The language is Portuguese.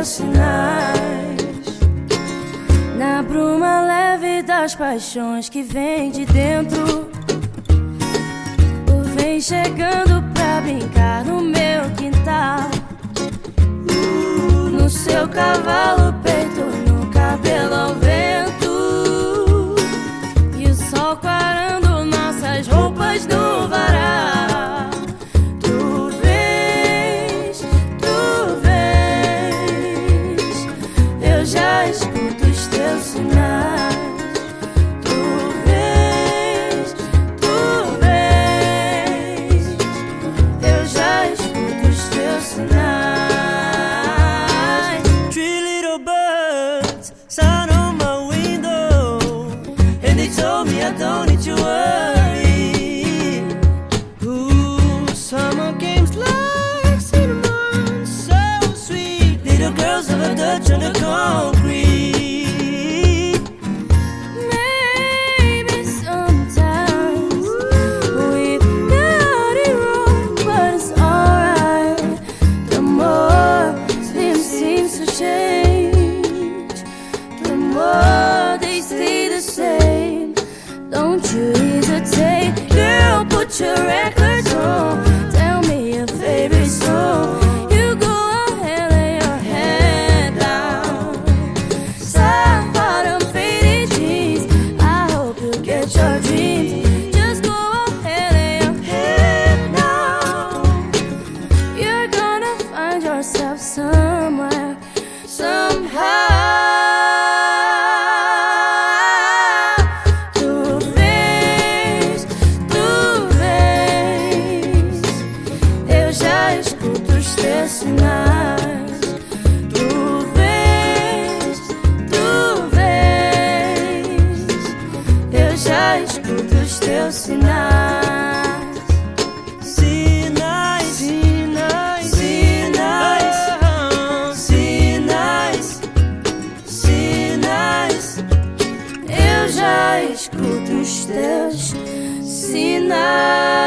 teus sinais. Na bruma leve das paixões que vem de dentro. Tu vem chegando pra brincar no meu quintal. No seu cavalo, peito no cabelo ao vento. E o sol clarando nossas roupas no of a Dutch on the concrete. Maybe sometimes we've got it wrong, but it's alright. The more things to change, the more they stay the same. Don't you hesitate, girl. Put your escuto os teus sinais. Sinais, sinais, sinais, sinais, sinais. Eu já escuto os teus sinais.